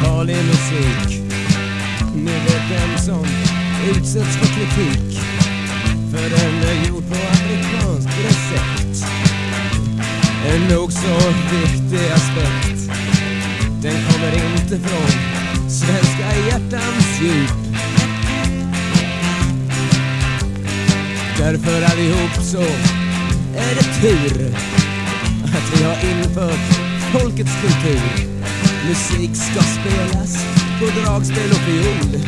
farlig musik. Ni vet vem som utsätts för kritik. För den är gjord på amerikanskt recept. En nog så viktig aspekt. Den kommer inte från svenska hjärtans djup. Därför allihop så är det tur att vi har infört folkets kultur. Musik ska spelas på dragspel och fiol.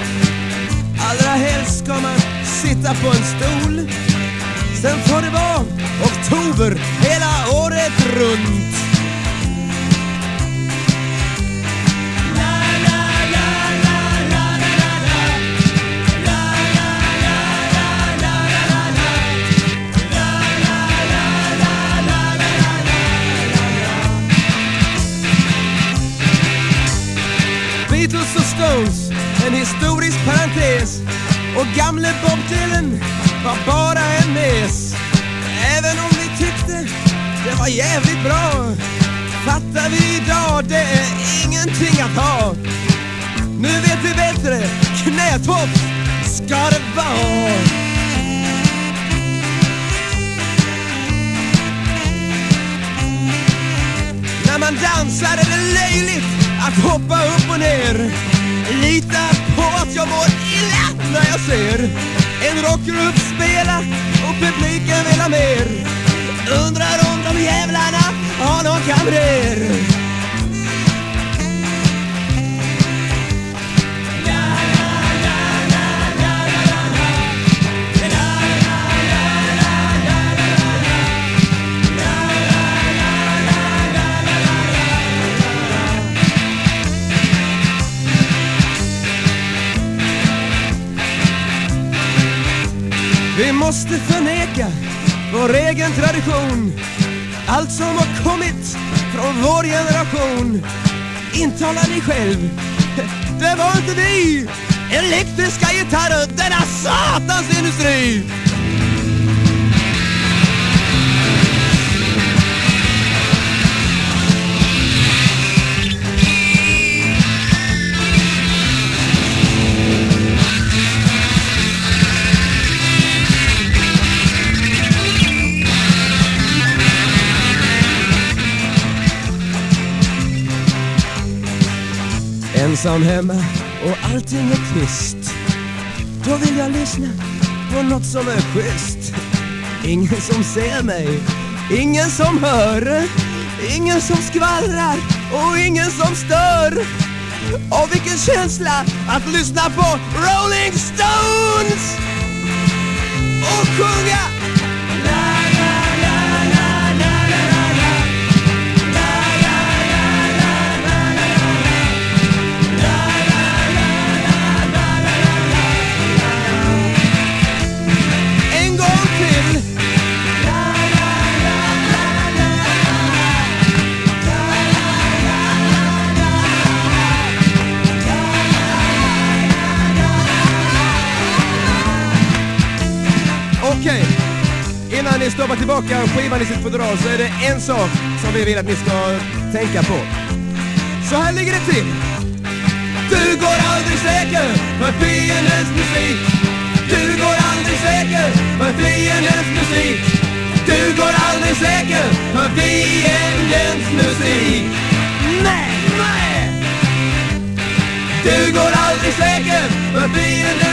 Allra helst ska man sitta på en stol. Sen får det vara oktober hela året runt. Beatles och Stones, en historisk parentes. Och gamle Bob Dylan var bara en mes. Även om vi tyckte det var jävligt bra fattar vi idag det är ingenting att ha. Nu vet vi bättre, knätopp ska det vara. När man dansar är det löjligt att hoppa upp och ner. Lita på att jag mår illa när jag ser en rockgrupp spela och publiken vill ha mer. Undrar om de jävlarna har någon kamrer. Vi måste förneka vår egen tradition. Allt som har kommit från vår generation. Intala dig själv, det var inte vi! Elektriska gitarrer, denna satans industri! Ensam hemma och allting är tyst. Då vill jag lyssna på något som är schysst. Ingen som ser mig, ingen som hör, ingen som skvallrar och ingen som stör. Och vilken känsla att lyssna på Rolling Stones och sjunga innan ni stoppar tillbaka skivan i sitt fodral så är det en sak som vi vill att ni ska tänka på. Så här ligger det till. Du går aldrig säker för fiendens musik. Du går aldrig säker för fiendens musik. Du går aldrig säker för fiendens musik. Nej, nej! Du går aldrig säker för fiendens